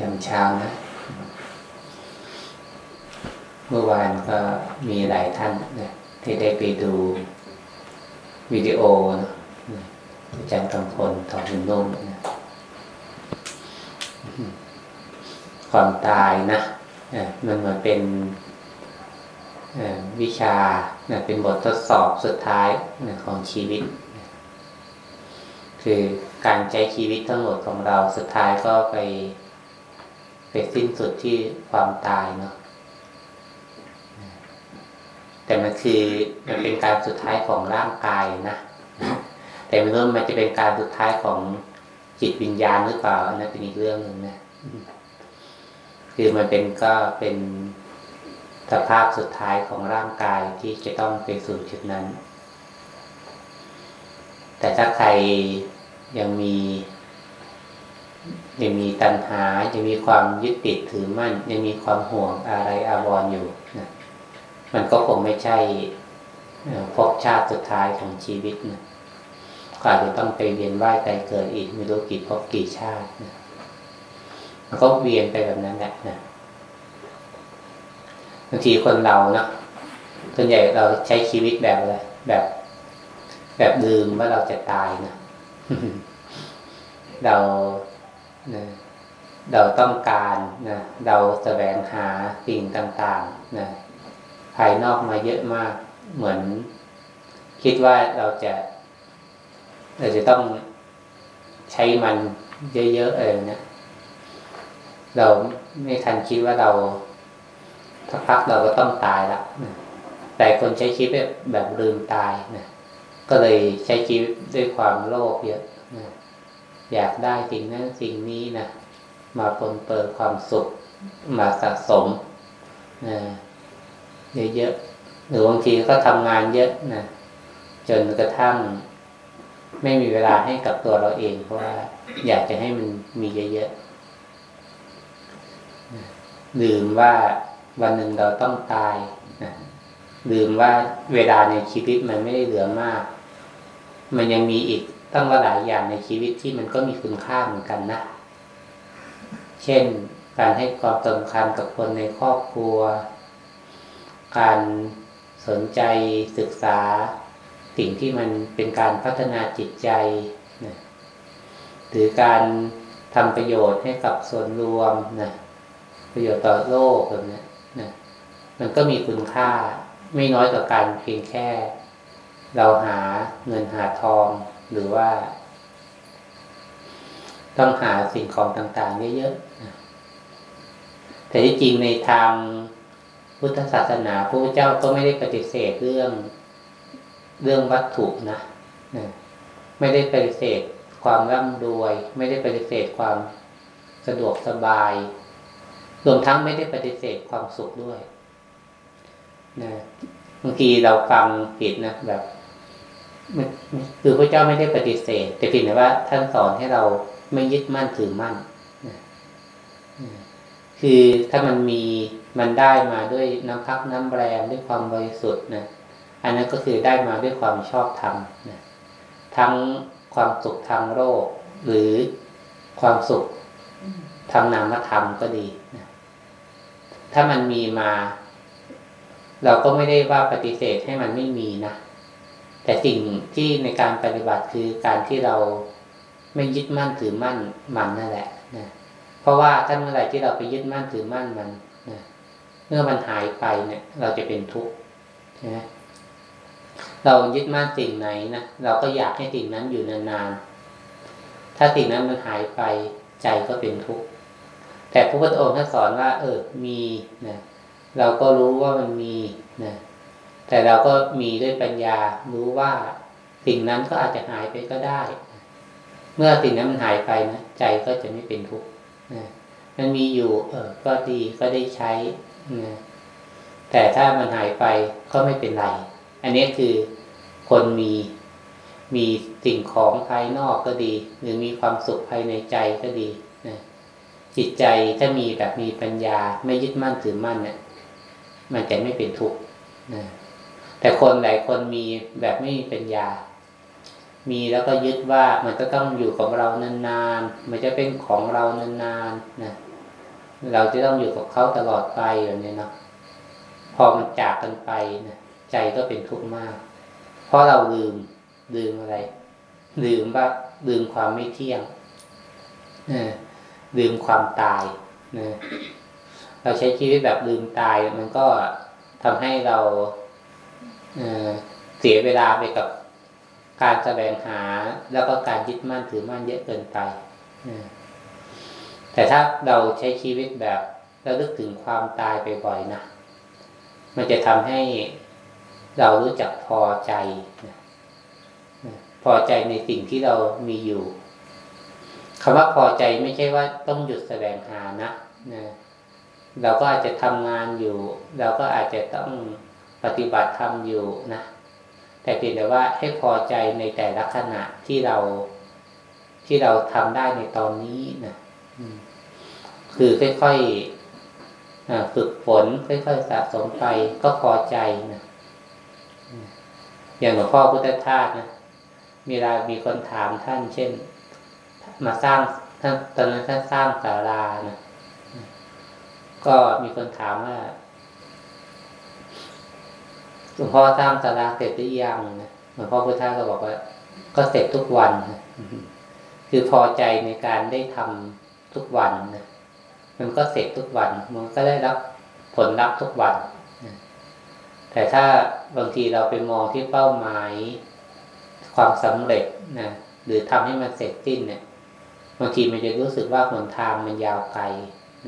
ยามเช้านะ เมื่อวานก็มีหลายท่านนะที่ได้ไปดูวิดีโอนะอาจารย์กำพลทองนุ่มนะความตายนะมันมาเป็นวิชาเป็นบททดสอบสุดท้ายของชีวิต คือการใช้ชีวิตทั้งหมดของเราสุดท้ายก็ไป ไปสิ้นสุดที่ความตายเนาะแต่มันคือมันเป็นการสุดท้ายของร่างกายนะแต่ไม่รู้มันจะเป็นการสุดท้ายของจิตวิญญาณหรือเปล่าอันนั้นเป็นอีกเรื่องหนึ่งนะคือมันเป็นก็เป็นสภาพสุดท้ายของร่างกายที่จะต้องไปสู่จุดนั้น แต่ถ้าใครยังมี ยังมีตัณหายังมีความยึดติดถือมั่นยังมีความห่วงอะไรอาวรออยู่นะมันก็คงไม่ใช่พบชาติสุดท้ายของชีวิตนะก็อาจจะต้องไปเวียนว่ายตายเกิดอีกไม่รู้กี่พบกี่ชาตินะมันก็เวียนไปแบบนั้นแหละนะบางทีคนเราเนาะส่วนใหญ่เราใช้ชีวิตแบบอะไรแบบ แบบลืมว่าเราจะตายนะเรา นะเราต้องการนะเราแสวงหาสิ่งต่างๆนะภายนอกมาเยอะมากเหมือน คิดว่าเราจะเราจะต้องใช้มันเยอะๆเองนะเราไม่ทันคิดว่าเราถ้าพักเราก็ต้องตายละแต่คนใช้ชีวิตแบบลืมตายนะก็เลยใช้ชีวิตด้วยความโลภเยอะนะ อยากได้สิ่งนั้นสิ่งนี้นะมาปนเปื้อความสุข มาสะสมนะเยอะๆหรือบางทีก็ทำงานเยอะนะจนกระทั่ง ไม่มีเวลาให้กับตัวเราเอง เพราะว่า อยากจะให้มันมีเยอะๆลืมว่าวันหนึ่งเราต้องตายนะลืมว่าเวลาในชีวิตมันไม่ได้เหลือมาก มันยังมีอีก ตั้งหลายอย่างในชีวิตที่มันก็มีคุณค่าเหมือนกันนะ เช่น การให้ความสำคัญกับคนในครอบครัว การสนใจศึกษา สิ่งที่มันเป็นการพัฒนาจิตใจนะหรือการทำประโยชน์ให้กับส่วนรวมนะประโยชน์ต่อโลกแบบนี้นะมันก็มีคุณค่าไม่น้อยกว่าการเพียงแค่ เราหาเงินหาทอง หรือว่า ต้องหาสิ่งของต่างๆเยอะๆแต่ที่จริงในทางพุทธศาสนาพระเจ้าก็ไม่ได้ปฏิเสธเรื่องเรื่องวัตถุนะไม่ได้ปฏิเสธความร่ำรวย ไม่ได้ปฏิเสธความสะดวกสบายรวมทั้งไม่ได้ปฏิเสธความสุขด้วยนะบางทีเราฟังผิดนะแบบ คือพระเจ้าไม่ได้ปฏิเสธ แต่เพียงแต่ว่าท่านสอนให้เราไม่ยึดมั่นถือมั่นคือถ้ามันมีมันได้มาด้วยน้ำพักน้ำแรงด้วยความบริสุทธิ์นะอันนั้นก็คือได้มาด้วยความชอบธรรมนะทั้งความสุขทางโลกหรือความสุขทางนามธรรมก็ดีนะถ้ามันมีมา เราก็ไม่ได้ว่าปฏิเสธให้มันไม่มีนะ แต่สิ่งที่ในการปฏิบัติคือการที่เราไม่ยึดมั่นถือมั่นมันนั่นแหละนะเพราะว่าถ้าเมื่อไหร่ที่เราไปยึดมั่นถือมั่นมันนะเมื่อมันหายไปเนี่ย เราจะเป็นทุกข์ใช่ไหมเรายึดมั่นสิ่งไหนนะเราก็อยากให้สิ่งนั้นอยู่นานๆถ้าสิ่งนั้นมันหายไปใจก็เป็นทุกข์แต่พระพุทธองค์ท่านสอนว่า เออมีนะเราก็รู้ว่ามันมีนะ แต่เราก็มีด้วยปัญญารู้ว่าสิ่งนั้นก็อาจจะหายไปก็ได้ เมื่อสิ่งนั้นมันหายไปนะใจก็จะไม่เป็นทุกข์นะมันมีอยู่ เออ ก็ดีก็ได้ใช้นะแต่ถ้ามันหายไปก็ไม่เป็นไร อันนี้คือคนมีมีสิ่งของภายนอกก็ดี หรือมีความสุขภายในใจก็ดีนะจิตใจถ้ามีแบบมีปัญญาไม่ยึดมั่นถือมั่นเนี่ยมันจะไม่เป็นทุกข์นะ แต่คนหลายคนมีแบบไม่มีปัญญา มีแล้วก็ยึดว่ามันก็ต้องอยู่ของเรานานๆ มันจะเป็นของเรานานๆนะเราจะต้องอยู่กับเขาตลอดไปแบบนี้เนาะพอมันจากกันไปนะใจก็เป็นทุกข์มาก เพราะเราลืมลืมอะไร ลืมว่าลืมความไม่เที่ยงลืมความตายนะเราใช้ชีวิตแบบลืมตายมันก็ทำให้เรา เสียเวลาไปกับการแสวงหาแล้วก็การยึดมั่นถือมั่นเยอะเกินไป แต่ถ้าเราใช้ชีวิตแบบระลึกถึงความตายไปบ่อยนะ มันจะทำให้เรารู้จักพอใจ พอใจในสิ่งที่เรามีอยู่คำว่าพอใจไม่ใช่ว่าต้องหยุดแสวงหานะนะเราก็อาจจะทำงานอยู่ เราก็อาจจะต้อง ปฏิบัติธรรมอยู่นะแต่เพียงแต่ว่าให้พอใจในแต่ละขณะที่เราที่เราทำได้ในตอนนี้นะคือค่อยๆฝึกฝนค่อยๆสะสมไปก็พอใจนะอย่างหลวงพ่อพุทธทาสนะมีเวลามีคนถามท่านเช่น มาสร้างท่านตอนนั้นท่านสร้างศาลานะก็มีคนถามว่า หลวงพ่อสร้างศาลาเสร็จหรือยังนะหลวงพ่อพุทธาก็บอกว่า ก็เสร็จทุกวันนะคือพอใจในการได้ทำทุกวันนะมันก็เสร็จทุกวัน มันก็ได้รับผลลัพธ์ทุกวันนะแต่ถ้าบางทีเราไปมองที่เป้าหมายความสำเร็จนะหรือทำให้มันเสร็จสิ้นเนี่ยบางทีมันจะรู้สึกว่าหนทางมันยาวไกล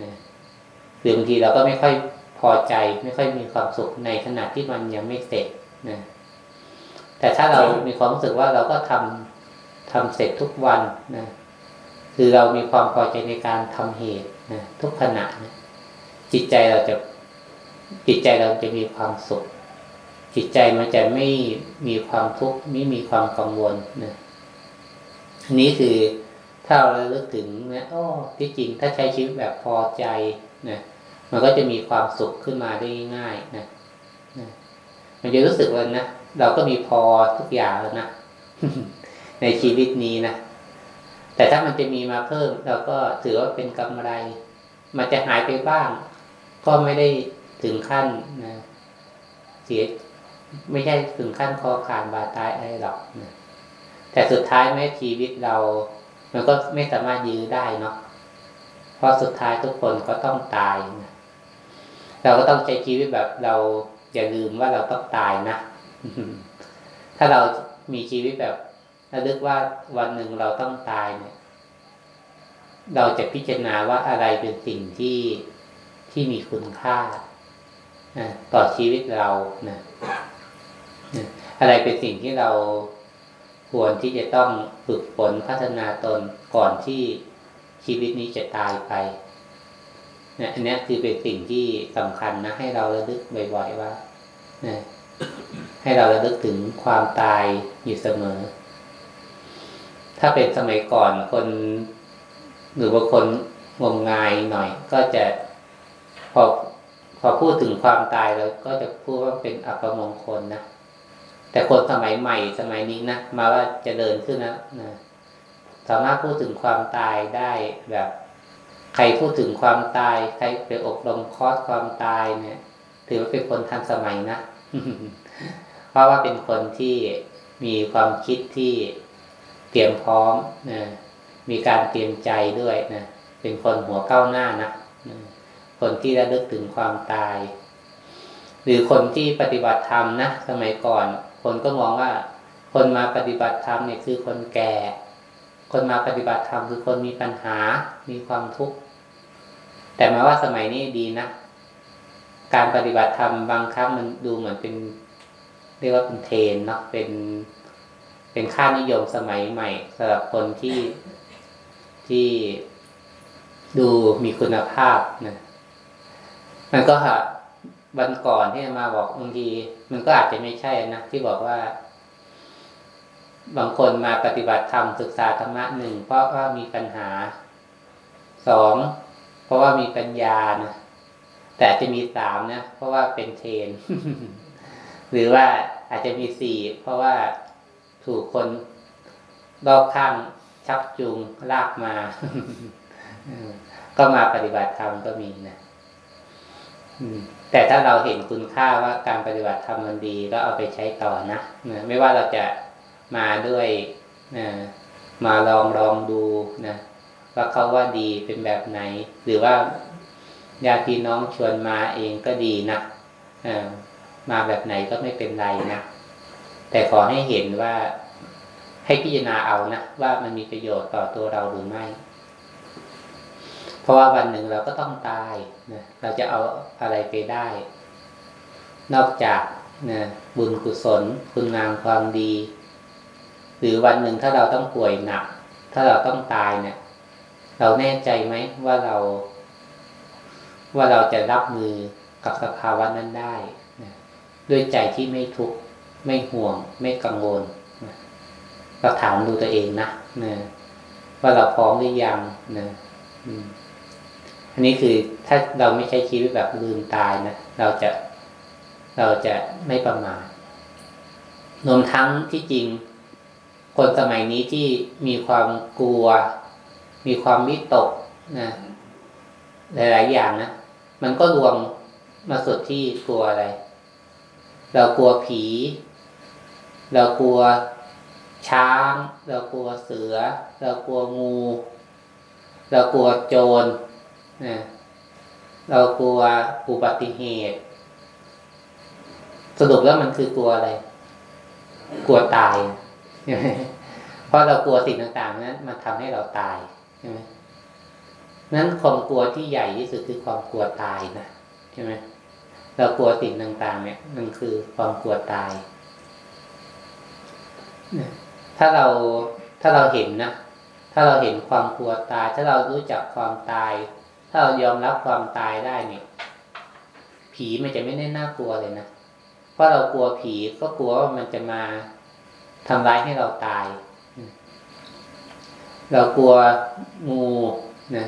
นะหรือบางทีเราก็ไม่ค่อย พอใจไม่ค่อยมีความสุขในขณะที่มันยังไม่เสร็จนะแต่ถ้าเรามีความรู้สึกว่าเราก็ทำทำเสร็จทุกวันนะคือเรามีความพอใจในการทำเหตุนะทุกขณะนะจิตใจเราจะจิตใจเราจะมีความสุข จิตใจมันจะไม่มีความทุกข์ไม่มีความกังวลนะนี้คือถ้าเราเลิกถึงนะโอ้ที่จริงถ้าใช้ชีวิตแบบพอใจนะ มันก็จะมีความสุขขึ้นมาได้ง่ายนะนะมันจะรู้สึกว่านะเราก็มีพอทุกอย่างแล้วนะในชีวิตนี้นะแต่ถ้ามันจะมีมาเพิ่ม เราก็ถือว่าเป็นกำไร มันจะหายไปบ้าง ก็ไม่ได้ถึงขั้นนะเสียไม่ใช่ถึงขั้นคอขาดบาดตายอะไรหรอกนะแต่สุดท้ายแม้ชีวิตเรา มันก็ไม่สามารถยื้อได้เนาะเพราะสุดท้ายทุกคนก็ต้องตายนะ เราก็ต้องใช้ชีวิตแบบเราอย่าลืมว่าเราต้องตายนะ ถ้าเรามีชีวิตแบบระลึกว่าวันหนึ่งเราต้องตายเนี่ย เราจะพิจารณาว่าอะไรเป็นสิ่งที่ที่มีคุณค่าต่อชีวิตเรานะอะไรเป็นสิ่งที่เราควรที่จะต้องฝึกฝนพัฒนาตนก่อนที่ชีวิตนี้จะตายไป นี่ยอันนี้คือเป็นสิ่งที่สำคัญนะให้เราระลึกบ่อยๆว่านะให้เราระลึกถึงความตายอยู่เสมอ ถ้าเป็นสมัยก่อนคนหรือว่าคนงมงายหน่อย ก็จะพอพอพูดถึงความตายแล้วก็จะพูดว่าเป็นอัปมงคลนะแต่คนสมัยใหม่สมัยนี้นะมาว่าจะเดินขึ้นนะนะสามารถพูดถึงความตายได้แบบ ใครพูดถึงความตาย ใครไปอบรมคอร์สความตายเนี่ย ถือว่าเป็นคนทันสมัยนะ เพราะว่าเป็นคนที่มีความคิดที่เตรียมพร้อมนะมีการเตรียมใจด้วยนะเป็นคนหัวก้าวหน้านะคนที่ระลึกถึงความตาย หรือคนที่ปฏิบัติธรรมนะสมัยก่อน คนก็มองว่า คนมาปฏิบัติธรรมเนี่ยคือคนแก่ คนมาปฏิบัติธรรมคือคนมีปัญหา มีความทุกข์ แต่มาว่าสมัยนี้ดีนะ การปฏิบัติธรรมบางครั้งมันดูเหมือนเป็น เรียกว่าเป็นเทรนเนาะ เป็น เป็นค่านิยมสมัยใหม่สำหรับคนที่ ที่ดูมีคุณภาพนะมันก็วันก่อนที่มาบอกบางทีมันก็อาจจะไม่ใช่นะที่บอกว่า บางคนมาปฏิบัติธรรมศึกษาธรรมะหนึ่งเพราะว่ามีปัญหาสองเพราะว่ามีปัญญานะแต่จะมีสามนะเพราะว่าเป็นเทน หรือว่าอาจจะมีสี่เพราะว่าถูกคนรอบข้างชักจูงลากมา ก็มาปฏิบัติธรรมก็มีนะแต่ถ้าเราเห็นคุณค่าว่าการปฏิบัติธรรมมันดีก็เอาไปใช้ต่อนะนะไม่ว่าเราจะ มาด้วยนะมาลองลองดูนะว่าเขาว่าดีเป็นแบบไหน หรือว่าญาติพี่น้องชวนมาเองก็ดีนะมาแบบไหนก็ไม่เป็นไรนะแต่ขอให้เห็นว่าให้พิจารณาเอานะว่ามันมีประโยชน์ต่อตัวเราหรือไม่ เพราะว่าวันหนึ่งเราก็ต้องตายนะเราจะเอาอะไรไปได้ นอกจากนะบุญกุศล คุณงามความดี หรือวันหนึ่งถ้าเราต้องป่วยหนัก ถ้าเราต้องตายเนี่ย เราแน่ใจไหมว่าเรา ว่าเราจะรับมือกับสภาวะนั้นได้นะด้วยใจที่ไม่ทุกข์ไม่ห่วง ไม่กังวลเราถามดูตัวเองนะนะว่าเราพร้อมหรือยังนะอันนี้คือถ้าเราไม่ใช้ชีวิตแบบลืมตายนะเราจะเราจะไม่ประมาทรวมทั้งที่จริง คนสมัยนี้ที่มีความกลัว มีความวิตกนะหลาย ๆ อย่างนะมันก็รวมมาสุดที่กลัวอะไร เรากลัวผี เรากลัวช้าง เรากลัวเสือ เรากลัวงู เรากลัวโจรนะเรากลัวอุบัติเหตุ สรุปแล้วมันคือกลัวอะไร กลัวตาย เพราะเรากลัวสิ่งต่างๆนั้นมันทำให้เราตายใช่ไหมนั้นความกลัวที่ใหญ่ที่สุดคือความกลัวตายนะใช่ไหมเรากลัวสิ่งต่างๆ เนี่ย มันคือความกลัวตาย ถ้าเราถ้าเราเห็นนะถ้าเราเห็นความกลัวตาย ถ้าเรารู้จักความตาย ถ้าเรายอมรับความตายได้เนี่ย ผีมันจะไม่ได้น่ากลัวเลยนะเพราะเรากลัวผีก็กลัวว่ามันจะมา ทำร้ายให้เราตาย เรากลัวงูนะ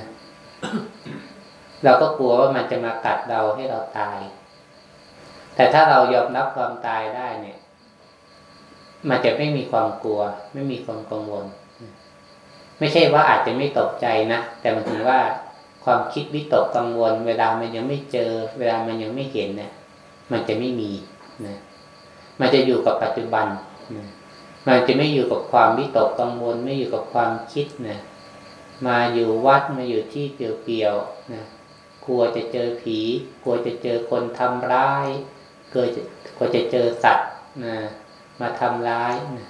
เราก็กลัวว่ามันจะมากัดเราให้เราตาย แต่ถ้าเรายอมรับความตายได้เนี่ย มันจะไม่มีความกลัว ไม่มีความกังวล ไม่ใช่ว่าอาจจะไม่ตกใจนะ แต่มันถึงว่าความคิดวิตกกังวล เวลามันยังไม่เจอ เวลามันยังไม่เห็นเนี่ย มันจะไม่มีนะ มันจะอยู่กับปัจจุบันนะ มันจะไม่อยู่กับความวิตกกังวลไม่อยู่กับความคิดนะมาอยู่วัดมาอยู่ที่เปลี่ยวๆนะกลัวจะเจอผี กลัวจะเจอคนทำร้ายกลัวจะกลัวจะเจอสัตว์นะมาทำร้ายนะ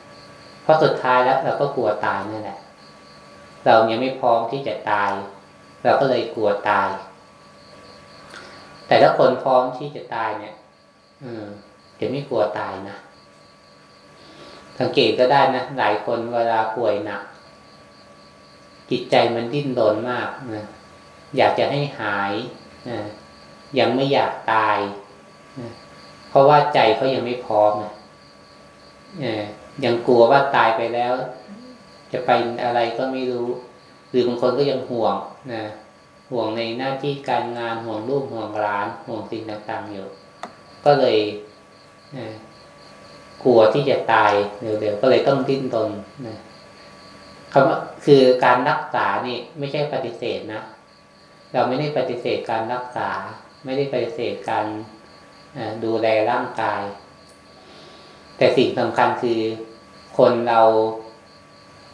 เพราะสุดท้ายแล้วเราก็กลัวตายนั่นแหละ เรายังไม่พร้อมที่จะตาย เราก็เลยกลัวตาย แต่ถ้าคนพร้อมที่จะตายเนี่ย อืมจะไม่กลัวตายนะ สังเกตก็ได้นะหลายคนเวลาป่วยหนัก จิตใจมันดิ้นรนมากนะอยากจะให้หายนะยังไม่อยากตายนะเพราะว่าใจเขายังไม่พร้อมนะยังกลัวว่าตายไปแล้ว จะไปอะไรก็ไม่รู้ หรือบางคนก็ยังห่วงนะห่วงในหน้าที่การงานห่วงลูกห่วงร้านห่วงสิ่งต่างๆอยู่ ก็เลย กลัวที่จะตายเร็วๆก็เลยต้องดิ้นรนนะคำว่าคือการรักษานี่ไม่ใช่ปฏิเสธนะเราไม่ได้ปฏิเสธการรักษา ไม่ได้ปฏิเสธการดูแลร่างกาย แต่สิ่งสำคัญคือคนเรา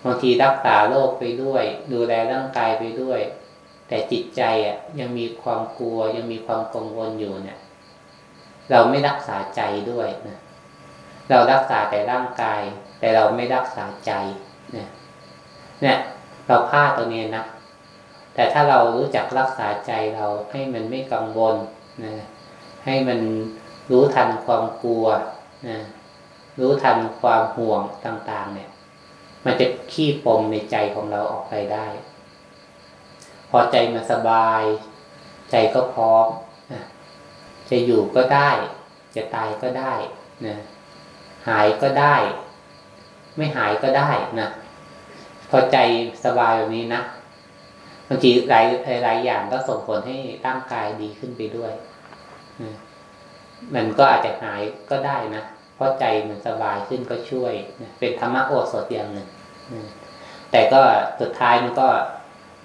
บางทีรักษาโรคไปด้วย ดูแลร่างกายไปด้วย แต่จิตใจอะ ยังมีความกลัวยังมีความกังวลอยู่เนี่ย เราไม่รักษาใจด้วยนะ เรารักษาแต่ร่างกาย แต่เราไม่รักษาใจเนี่ยเนี่ยเราพลาดตรงนี้นะแต่ถ้าเรารู้จักรักษาใจเราให้มันไม่กังวลนะให้มันรู้ทันความกลัวนะรู้ทันความห่วงต่าง ๆ เนี่ย มันจะขี้ปมในใจของเราออกไปได้ พอใจมันสบาย ใจก็พร้อมจะอยู่ก็ได้ จะตายก็ได้นะ หายก็ได้ ไม่หายก็ได้นะพอใจสบายแบบนี้นะบางทีหลายหลายอย่างก็ส่งผลให้ร่างกายดีขึ้นไปด้วยมันก็อาจจะหายก็ได้นะเพราะใจมันสบายขึ้นก็ช่วยเป็นธรรมะโอสถอย่างหนึ่งแต่ก็สุดท้ายมันก็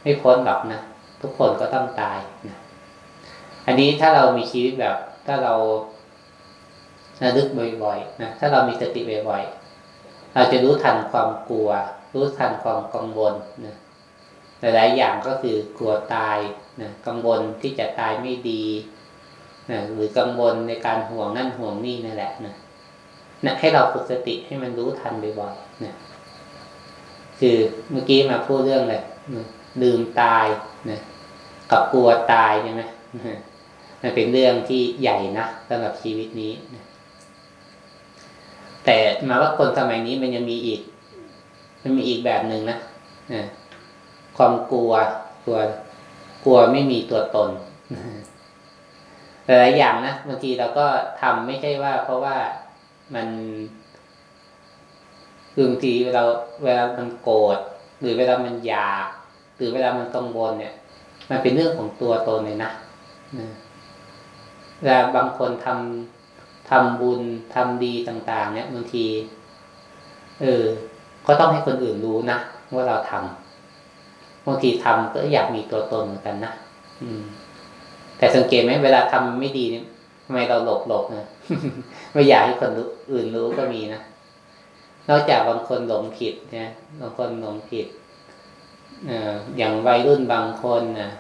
ไม่พ้นหรอกนะทุกคนก็ต้องตายนะอันนี้ถ้าเรามีชีวิตแบบ ถ้าเรา ระลึกบ่อยๆนะถ้าเรามีสติบ่อยๆเราจะรู้ทันความกลัว รู้ทันความกังวลนะหลายๆอย่างก็คือกลัวตายนะกังวลที่จะตายไม่ดีนะหรือกังวลในการห่วงนั่นห่วงนี่นั่นแหละนะนะให้เราฝึกสติให้มันรู้ทันบ่อยๆนะคือเมื่อกี้มาพูดเรื่องอะไรลืมตายนะกับกลัวตายใช่ไหมมันเป็นเรื่องที่ใหญ่นะสำหรับชีวิตนี้นะ แต่มาว่าคนสมัยนี้มันยังมีอีก มันมีอีกแบบหนึ่งนะความกลัว กลัว กลัวไม่มีตัวตนหลายอย่างนะบางทีเราก็ทำไม่ใช่ว่า เพราะว่ามันคือบางทีเวลาเวลามันโกรธหรือเวลามันอยาก หรือเวลามันกังวลเนี่ย มันเป็นเรื่องของตัวตนเลยนะเวลาบางคนทำ ทำบุญทำดีต่างๆ เนี่ยบางที เออ ก็ต้องให้คนอื่นรู้นะว่าเราทำบางทีทำก็อยากมีตัวตนเหมือนกันนะอืม แต่สังเกตไหมเวลาทำไม่ดีเนี่ยทำไมเราหลบหลบนะไม่อยากให้คนอื่นรู้ก็มีนะนอกจากบางคนหลงผิดเนี่ยบางคนหลงผิดอย่างวัยรุ่นบางคนนะ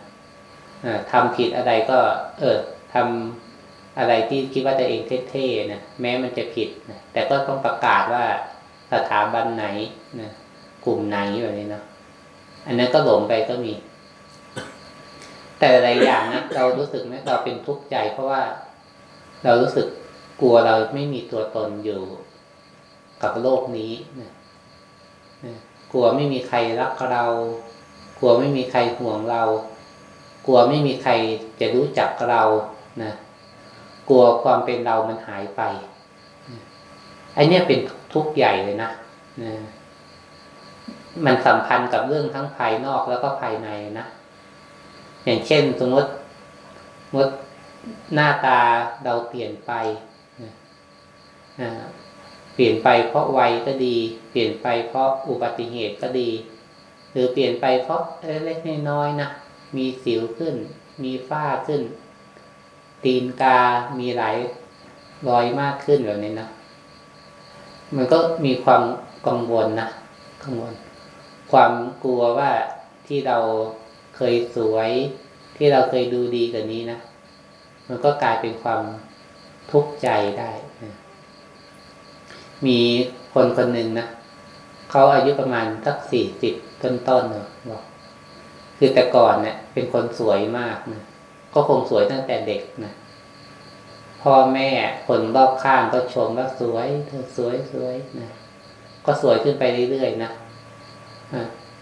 ทำผิดอะไรก็ เออทำ อะไรที่คิดว่าตัวเองเท่ๆนะแม้มันจะผิดนะแต่ก็ต้องประกาศว่าสถาบันไหนนะกลุ่มไหนแบบนี้เนาะอันนั้นก็หลงไปก็มี แต่หลายอย่างนะเรารู้สึกไหมเราเป็นทุกข์ใจ เพราะว่าเรารู้สึกกลัวเราไม่มีตัวตนอยู่กับโลกนี้นะกลัวไม่มีใครรักเรา กลัวไม่มีใครห่วงเรา กลัวไม่มีใครจะรู้จักเรานะ กลัวความเป็นเรามันหายไปไอเนี้ยเป็นทุกข์ใหญ่เลยนะมันสัมพันธ์กับเรื่องทั้งภายนอกแล้วก็ภายในนะอย่างเช่น สมมติมดหน้าตาเราเปลี่ยนไปเปลี่ยนไปเพราะวัยก็ดี เปลี่ยนไปเพราะอุบัติเหตุก็ดี หรือเปลี่ยนไปเพราะเล็กๆน้อยๆนะมีสิวขึ้น มีฝ้าขึ้น ตีนกา มีหลายรอยมากขึ้นแบบนี้นะ มันก็มีความกังวลนะ กังวล ความกลัวว่าที่เราเคยสวย ที่เราเคยดูดีกว่านี้นะ มันก็กลายเป็นความทุกข์ใจได้นะมีคนคนหนึ่งนะเขาอายุประมาณสักสี่สิบต้นๆเนาะบอกคือแต่ก่อนเนะี่ยเป็นคนสวยมากนะ ก็คงสวยตั้งแต่เด็กนะพ่อแม่คนรอบข้างก็ชมว่าสวยเธอสวยสวยนะก็สวยขึ้นไปเรื่อยๆนะ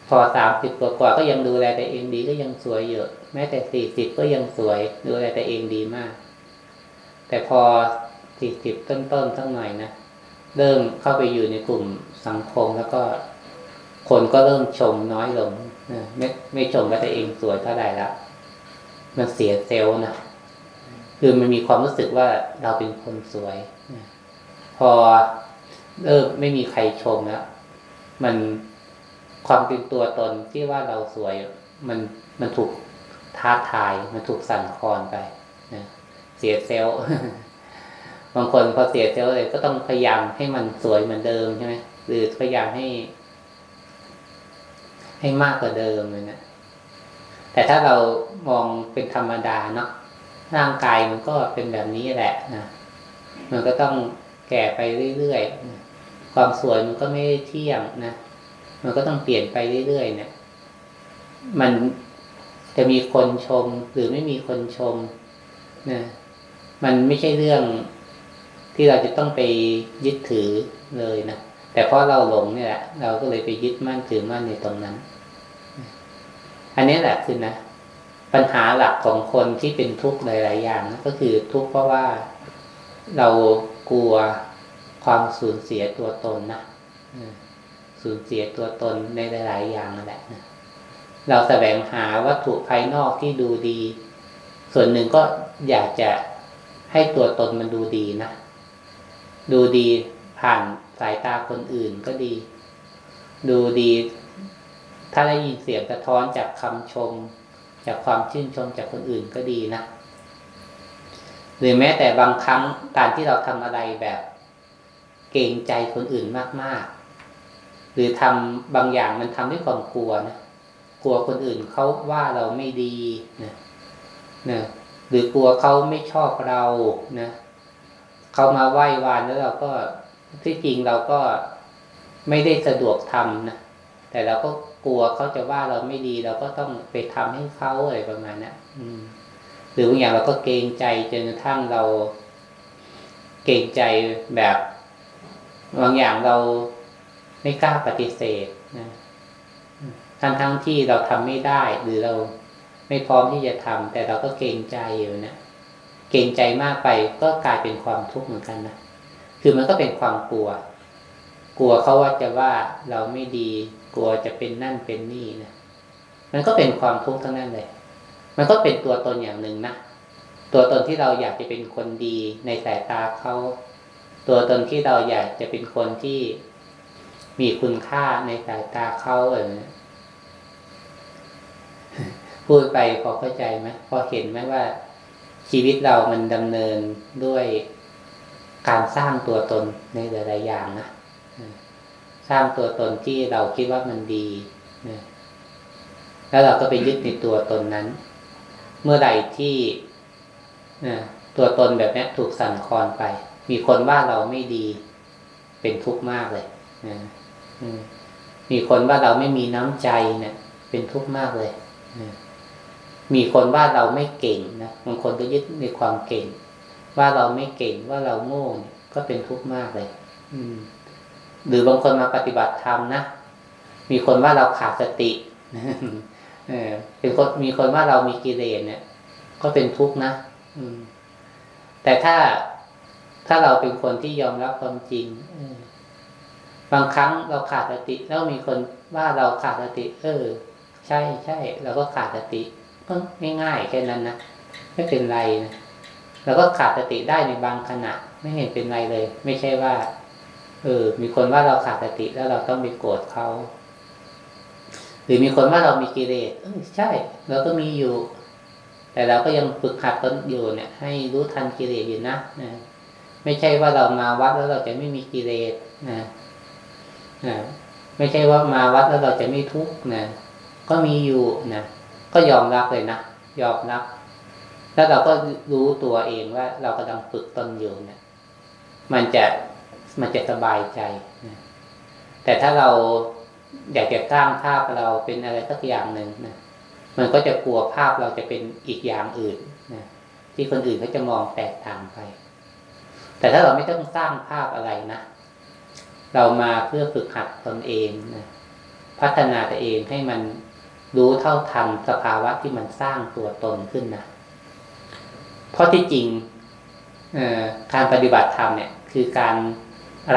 พอสามสิบกว่าก็ยังดูแลแต่เองดีก็ยังสวยเยอะ แม้แต่สี่สิบก็ยังสวย ดูแลแต่เองดีมาก แต่พอสี่สิบต้นๆสักหน่อยนะเริ่มเข้าไปอยู่ในกลุ่มสังคมแล้วก็ คนก็เริ่มชมน้อยลงไม่ไม่ชมว่าตัวเองสวยเท่าไหร่แล้ว มันเสียเซลล์นะคือมันมีความรู้สึกว่าเราเป็นคนสวยพอเริ่มไม่มีใครชมแล้วมันความเป็นตัวตนที่ว่าเราสวย มันมันถูกท้าทาย มันถูกสั่นคลอนไปนะเสียเซลล์บางคนพอเสียเซลล์เลยก็ต้องพยายามให้มันสวยเหมือนเดิมใช่ไหมหรือพยายามให้ ให้มากกว่าเดิมเลยนะ แต่ถ้าเรามองเป็นธรรมดาเนาะร่างกายมันก็เป็นแบบนี้แหละนะมันก็ต้องแก่ไปเรื่อยๆความสวยมันก็ไม่เที่ยงนะมันก็ต้องเปลี่ยนไปเรื่อยๆเนี่ย มันจะมีคนชมหรือไม่มีคนชมนะมันไม่ใช่เรื่องที่เราจะต้องไปยึดถือเลยนะแต่เพราะเราหลงเนี่ยแหละเราก็เลยไปยึดมั่นถือมั่นในตรงนั้น อันนี้แหละคือนะ ปัญหาหลักของคนที่เป็นทุกข์หลาย ๆ อย่างก็คือทุกข์เพราะว่าเรากลัวความสูญเสียตัวตนนะสูญเสียตัวตนในหลาย ๆ อย่างนั่นแหละนะเราแสวงหาวัตถุภายนอกที่ดูดี ส่วนหนึ่งก็อยากจะให้ตัวตนมันดูดีนะ ดูดีผ่านสายตาคนอื่นก็ดี ดูดี ถ้าได้ยินเสียงสะท้อนจากคำชม จากความชื่นชมจากคนอื่นก็ดีนะ หรือแม้แต่บางครั้งการที่เราทำอะไรแบบเกรงใจคนอื่นมากๆ หรือทำบางอย่างมันทำด้วยความกลัวนะกลัวคนอื่นเขาว่าเราไม่ดีนะนะหรือกลัวเขาไม่ชอบเรานะเขามาไหว้วานแล้วเราก็ที่จริงเราก็ไม่ได้สะดวกทำนะแต่เราก็ กลัวเขาจะว่าเราไม่ดีเราก็ต้องไปทำให้เขาอะไรประมาณนะั้อืมหรือบางอย่างเราก็เกรงใจจนกระทั่งเรา เกรงใจแบบบางอย่างเราไม่กล้าปฏิเสธนะทั้งทั้งที่เราทำไม่ได้ หรือเราไม่พร้อมที่จะทำแต่เราก็เกรงใจอยู่นะเกรงใจมากไปก็กลายเป็นความทุกข์เหมือนกันนะคือมันก็เป็นความกลัว กลัวเขาว่าจะว่าเราไม่ดี กลัวจะเป็นนั่นเป็นนี่นะมันก็เป็นความทุกข์ทั้งนั้นเลย มันก็เป็นตัวตนอย่างหนึ่งนะตัวตนที่เราอยากจะเป็นคนดีในสายตาเขาตัวตนที่เราอยากจะเป็นคนที่มีคุณค่าในสายตาเขาเออพูดไปพอเข้าใจไหมพอเห็นไหมว่า ชีวิตเรามันดำเนินด้วยการสร้างตัวตนในหลายๆอย่างนะ สร้างตัวตนที่เราคิดว่ามันดีแล้วเราก็ไปยึดในตัวตนนั้น เมื่อใดที่ตัวตนแบบนี้ถูกสั่นคลอนไป มีคนว่าเราไม่ดีเป็นทุกข์มากเลยนะมีคนว่าเราไม่มีน้ำใจเนะี่ย เป็นทุกข์มากเลยนะมีคนว่าเราไม่เก่งนะบางคนก็ยึดในความเก่ง ว่าเราไม่เก่งว่าเราโง่ก็เป็นทุกข์มากเลย อืม หรือบางคนมาปฏิบัติธรรมนะมีคนว่าเราขาดสติเออเป็นคนมีคนว่าเรามีกิเลสเนี่ย ก็เป็นทุกข์นะแต่ถ้าถ้าเราเป็นคนที่ยอมรับความจริงบางครั้งเราขาดสติ แล้วมีคนว่าเราขาดสติ เออ ใช่ใช่เราก็ขาดสติก็ง่ายๆแค่นั้นนะไม่เป็นไรนะเราก็ขาดสติได้ในบางขณะ ไม่เห็นเป็นไรเลย ไม่ใช่ว่า เออ มีคนว่าเราขาดสติแล้วเราต้องไปโกรธเขา หรือมีคนว่าเรามีกิเลสใช่เราก็มีอยู่ แต่เราก็ยังฝึกหัดตนอยู่เนี่ย ให้รู้ทันกิเลสอยู่นะนะไม่ใช่ว่าเรามาวัดแล้วเราจะไม่มีกิเลสนะนะไม่ใช่ว่ามาวัดแล้วเราจะไม่ทุกข์นะก็มีอยู่นะก็ยอมรับเลยนะยอมรับ แล้วเราก็รู้ตัวเองว่าเรากำลังฝึกตนอยู่เนะี่ยมันจะ มันจะสบายใจนะแต่ถ้าเราอยากจะสร้างภาพเราเป็นอะไรสักอย่างหนึ่งนะมันก็จะกลัวภาพเราจะเป็นอีกอย่างอื่นนะที่คนอื่นเขาจะมองแตกต่างไป แต่ถ้าเราไม่ต้องสร้างภาพอะไรนะเรามาเพื่อฝึกหัดตนเองนะพัฒนาตัวเองให้มันรู้เท่าทันสภาวะที่มันสร้างตัวตนขึ้นนะเพราะที่จริงการปฏิบัติธรรมเนี่ย คือการ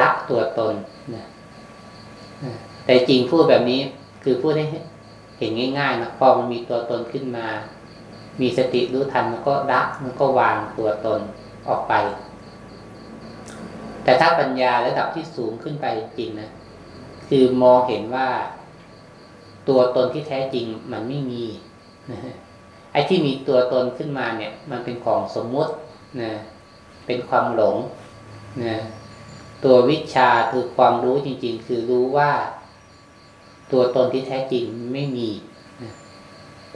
รักตัวตนนะแต่จริงพูดแบบนี้คือพูดให้เห็นง่ายๆนะพอมันมีตัวตนขึ้นมา มีสติรู้ทันมันก็ละมันก็วางตัวตนออกไป แต่ถ้าปัญญาระดับที่สูงขึ้นไปจริงนะคือมองเห็นว่า ตัวตนที่แท้จริงมันไม่มีไอ้ที่มีตัวตนขึ้นมาเนี่ย มันเป็นของสมมุตินะเป็นความหลงนะ ตัววิชาคือความรู้จริง ๆ คือรู้ว่า ตัวตนที่แท้จริงไม่มี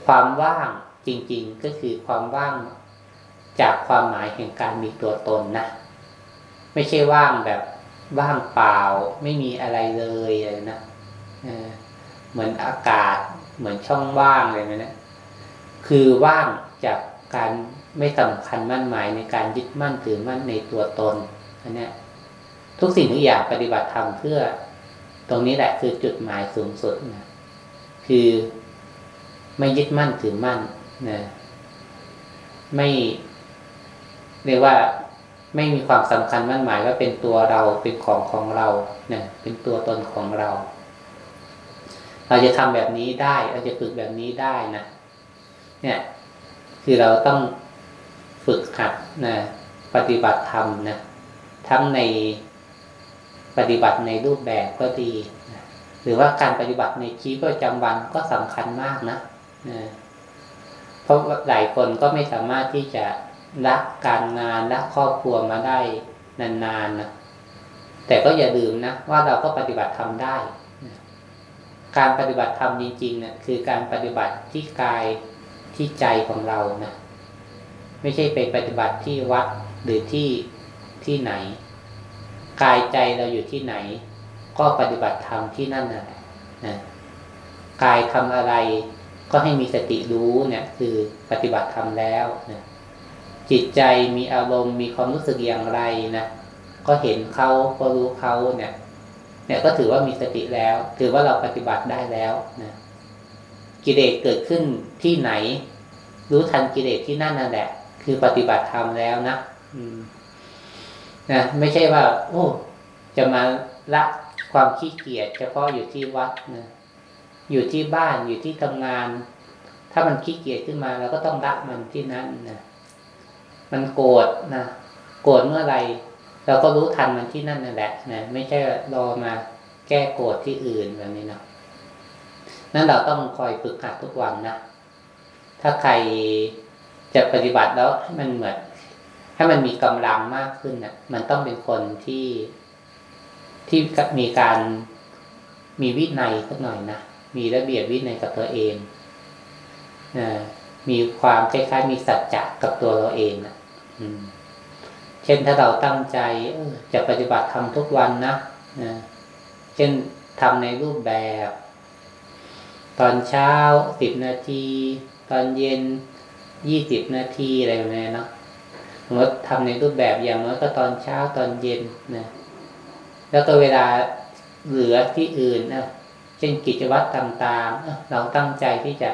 ความว่างจริง ๆ ก็คือความว่างจากความหมายแห่งการมีตัวตนนะ ไม่ใช่ว่างแบบว่างเปล่า ไม่มีอะไรเลยนะเหมือนอากาศ เหมือนช่องว่างอะไรนะคือว่างจากการไม่สำคัญมั่นหมายในการยึดมั่นถือมั่นในตัวตนอันนี้ ทุกสิ่งทุกอย่างปฏิบัติธรรมเพื่อ ตรงนี้แหละคือจุดหมายสูงสุดนะคือไม่ยึดมั่นถือมั่นนะไม่เรียกว่าไม่มีความสำคัญมั่นหมายว่าเป็นตัวเราเป็นของของเราเนะเป็นตัวตนของเรา เราจะทำแบบนี้ได้ เราจะฝึกแบบนี้ได้นะเนี่ยคือเราต้องฝึกหัดนะปฏิบัติธรรมนะทั้งใน ปฏิบัติในรูปแบบก็ดี หรือว่าการปฏิบัติในชีวิตประจำวันก็สำคัญมากนะนะราะหลายคนก็ไม่สามารถที่จะรักการงานรักครอบครัวมาได้นานๆนนะแต่ก็อย่าลืมนะว่าเราก็ปฏิบัติทำได้การปฏิบัติธรรมจริงๆเนะี่ยคือการปฏิบัติที่กายที่ใจของเรานะไม่ใช่ไปปฏิบัติที่วัดหรือที่ที่ไหน กายใจเราอยู่ที่ไหน ก็ปฏิบัติธรรมที่นั่นนะนะกายทำอะไรก็ให้มีสติรู้เนี่ย คือปฏิบัติธรรมแล้วนะจิตใจมีอารมณ์มีความรู้สึกอย่างไรนะก็เห็นเขาก็รู้เขาเนี่ย เนี่ยก็ถือว่ามีสติแล้ว ถือว่าเราปฏิบัติได้แล้วนะกิเลสเกิดขึ้นที่ไหน รู้ทันกิเลสที่นั่นนั่นแหละ คือปฏิบัติธรรมแล้วนะอืม นะไม่ใช่ว่า โอ้ จะมาละความขี้เกียจเฉพาะอยู่ที่วัดนะอยู่ที่บ้านอยู่ที่ทำงาน ถ้ามันขี้เกียจขึ้นมาเราก็ต้องละมันที่นั่นนะมันโกรธนะโกรธเมื่อไหร่เราก็รู้ทันมันที่นั่นนั่นแหละนะไม่ใช่รอมาแก้โกรธที่อื่นแบบนี้นะนั่นเราต้องคอยฝึกหัดทุกวันนะถ้าใครจะปฏิบัติแล้วให้มันเหมือน ให้มันมีกำลังมากขึ้นนะมันต้องเป็นคนที่ที่มีการมีวินัยสักหน่อยนะมีระเบียบวินัยกับตัวเองนะมีความคล้ายๆมีสัจจะกับตัวเราเองนะอืมเช่นถ้าเราตั้งใจจะปฏิบัติทำทุกวันนะนะเช่นทำในรูปแบบ ตอนเช้าสิบนาที ตอนเย็นยี่สิบนาทีอะไรแบบนี้เนาะ มมติทำในรูปแบบอย่างน้อยก็ตอนเช้าตอนเย็นนะแล้วก็เวลาเหลือที่อื่นนะเช่นกิจวัตรต่างๆเราตั้งใจที่จะ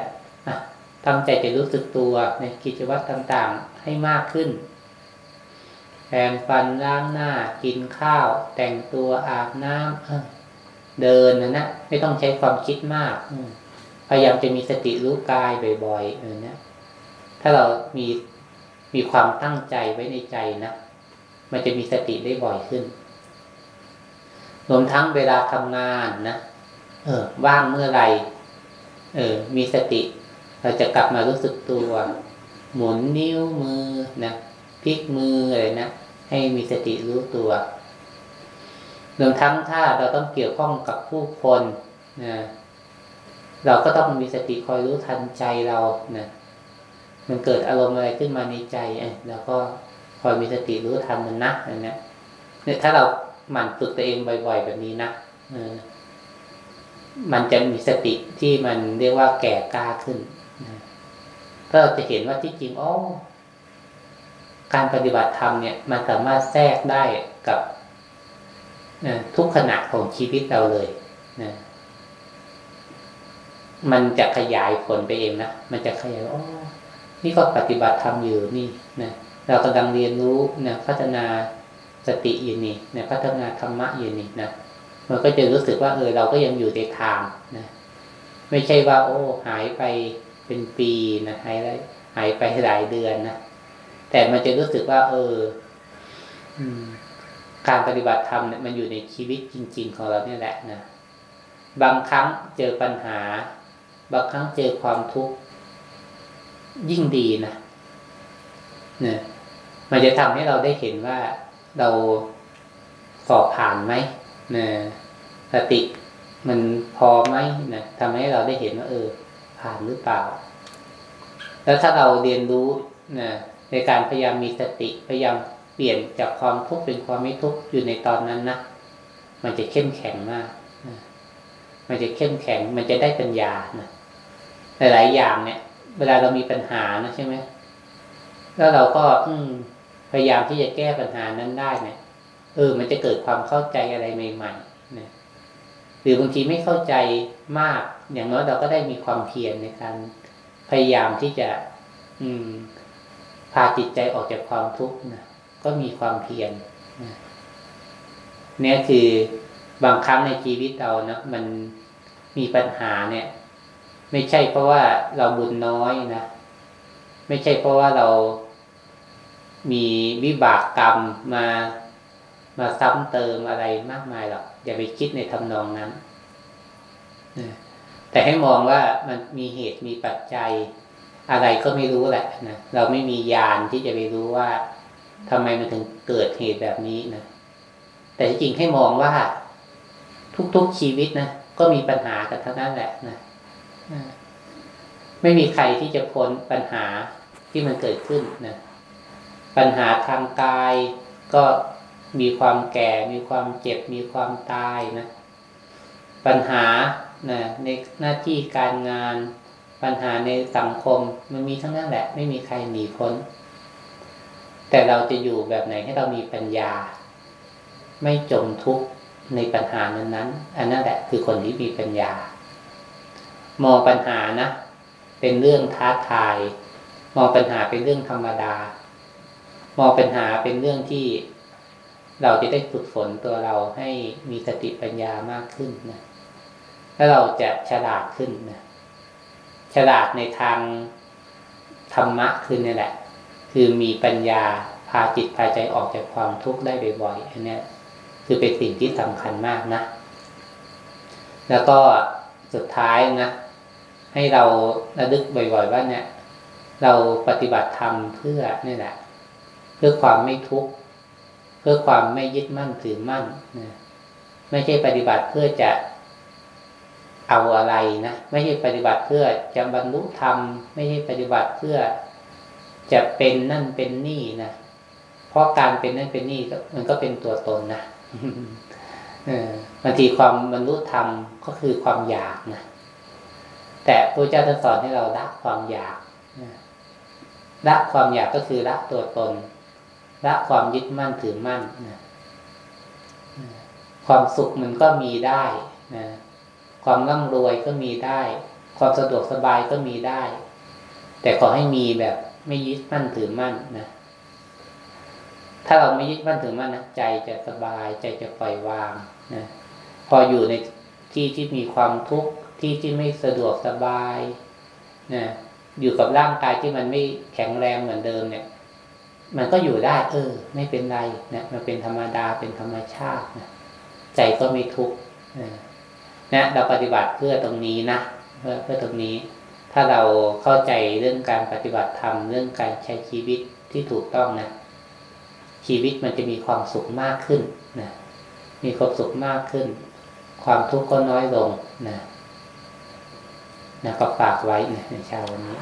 ตั้งใจจะรู้สึกตัวในกิจวัตรต่างๆให้มากขึ้นแปรงฟันล้างหน้ากินข้าว แต่งตัวอาบน้ำเดินนะนะไม่ต้องใช้ความคิดมากพยายามจะมีสติรู้กายบ่อยๆเออนะถ้าเรามี มีความตั้งใจไว้ในใจนะ มันจะมีสติได้บ่อยขึ้น รวมทั้งเวลาทำงานนะเออว่างเมื่อไหร่เออ มีสติ เราจะกลับมารู้สึกตัว หมุนนิ้วมือนะพลิกมืออะไรนะให้มีสติรู้ตัวรวมทั้งถ้าเราต้องเกี่ยวข้องกับผู้คนนะเราก็ต้องมีสติคอยรู้ทันใจเรานะ มันเกิดอารมณ์อะไรขึ้นมาในใจเอ้เราก็คอยมีสติรู้ทันมันนะอันนี้เนี่ยถ้าเราหมั่นฝึกตัวเองบ่อย ๆ แบบนี้นะเออมันจะมีสติที่มันเรียกว่าแก่กล้าขึ้นก็จะเห็นว่าที่จริงอ๋อการปฏิบัติธรรมเนี่ยมันสามารถแทรกได้กับทุกขณะของชีวิตเราเลยนะมันจะขยายผลไปเองนะ มันจะขยายอ๋อ นี่ก็ปฏิบัติธรรมอยู่นี่นะเรากำลังเรียนรู้นะพัฒนาสติอยู่นี่นะพัฒนาธรรมะอยู่นี่นะมันก็จะรู้สึกว่าเออเราก็ยังอยู่ในทางนะไม่ใช่ว่า โอ้ หายไปเป็นปีนะหายไปหายไปหลายเดือนนะแต่มันจะรู้สึกว่า เออการปฏิบัติธรรมเนี่ยมันอยู่ในชีวิตจริง ๆ ของเราเนี่ยแหละนะบางครั้งเจอปัญหา บางครั้งเจอความทุกข์ ยิ่งดีนะเนี่ยมันจะทำให้เราได้เห็นว่าเราสอบผ่านไหมนะสติมันพอไหมนะทำให้เราได้เห็นว่าเออ ผ่านหรือเปล่า แล้วถ้าเราเรียนรู้นะในการพยายามมีสติพยายามเปลี่ยนจากความทุกข์เป็นความไม่ทุกข์อยู่ในตอนนั้นนะมันจะเข้มแข็งมากมันจะเข้มแข็ง มันจะได้ปัญญานะหลายๆอย่างเนี่ย เวลาเรามีปัญหานะใช่ไหมแล้วเราก็ อืพยายามที่จะแก้ปัญหานั้นได้เนี่ยเออ มันจะเกิดความเข้าใจอะไรใหม่ๆนะหรือบางทีไม่เข้าใจมาก อย่างน้อยเราก็ได้มีความเพียรในการพยายามที่จะ อืมพาจิตใจออกจากความทุกข์นะก็มีความเพียรนะเนี่ยคือบางครั้งในชีวิตเรานะมันมีปัญหาเนี่ย ไม่ใช่เพราะว่าเราบุญน้อยนะ ไม่ใช่เพราะว่าเรามีวิบากกรรมมามาซ้ำเติมอะไรมากมายหรอกอย่าไปคิดในทำนองนั้นแต่ให้มองว่ามันมีเหตุมีปัจจัย อะไรก็ไม่รู้แหละนะเราไม่มียานที่จะไปรู้ว่าทำไมมันถึงเกิดเหตุแบบนี้นะแต่จริงให้มองว่าทุกๆชีวิตนะก็มีปัญหากันทั้งนั้นแหละนะ ไม่มีใครที่จะพ้นปัญหาที่มันเกิดขึ้นนะปัญหาทางกายก็มีความแก่ มีความเจ็บ มีความตายนะ ปัญหานะในหน้าที่การงาน ปัญหาในสังคมมันมีทั้งนั้นแหละ ไม่มีใครหนีพ้น แต่เราจะอยู่แบบไหนให้เรามีปัญญา ไม่จมทุกข์ในปัญหานั้นๆอันนั้นแหละคือคนที่มีปัญญา มองปัญหานะ เป็นเรื่องท้าทาย มองปัญหาเป็นเรื่องธรรมดา มองปัญหาเป็นเรื่องที่เราจะได้ฝึกฝนตัวเราให้มีสติปัญญามากขึ้นนะแล้วเราจะฉลาดขึ้นนะฉลาดในทางธรรมะคือนี่แหละ คือมีปัญญาพาจิตพาใจออกจากความทุกข์ได้บ่อยๆอันนี้คือเป็นสิ่งที่สำคัญมากนะ แล้วก็สุดท้ายนะ ให้เราระลึกบ่อยๆว่าเนี่ย เราปฏิบัติธรรมเพื่อนี่แหละ เพื่อความไม่ทุกข์เพื่อความไม่ยึดมั่นถือมั่นนะไม่ใช่ปฏิบัติเพื่อจะเอาอะไรนะไม่ใช่ปฏิบัติเพื่อจะบรรลุธรรม ไม่ใช่ปฏิบัติเพื่อจะเป็นนั่นเป็นนี่นะเพราะการเป็นนั่นเป็นนี่มันก็เป็นตัวตนนะบางทีความบรรลุธรรมก็คือความอยากนะ แต่พระเจ้าท่านสอนให้เราละความอยากละความอยากก็คือละตัวตนละความยึดมั่นถือมั่นนะความสุขมันก็มีได้นะความร่ำรวยก็มีได้ ความสะดวกสบายก็มีได้ แต่ขอให้มีแบบไม่ยึดมั่นถือมั่นนะถ้าเราไม่ยึดมั่นถือมั่นนะใจจะสบายใจจะปล่อยวางนะพออยู่ในที่ที่มีความทุกข์ ที่ที่ไม่สะดวกสบายนะอยู่กับร่างกายที่มันไม่แข็งแรงเหมือนเดิมเนี่ย มันก็อยู่ได้ เออ ไม่เป็นไรนะมันเป็นธรรมดาเป็นธรรมชาตินะใจก็ไม่ทุกข์นะเราปฏิบัติเพื่อตรงนี้นะเพื่อเพื่อตรงนี้ ถ้าเราเข้าใจเรื่องการปฏิบัติธรรมเรื่องการใช้ชีวิตที่ถูกต้องนะชีวิตมันจะมีความสุขมากขึ้นนะมีความสุขมากขึ้น ความทุกข์ก็น้อยลงนะ นะก็ฝากไว้นะในเช้าวันนี้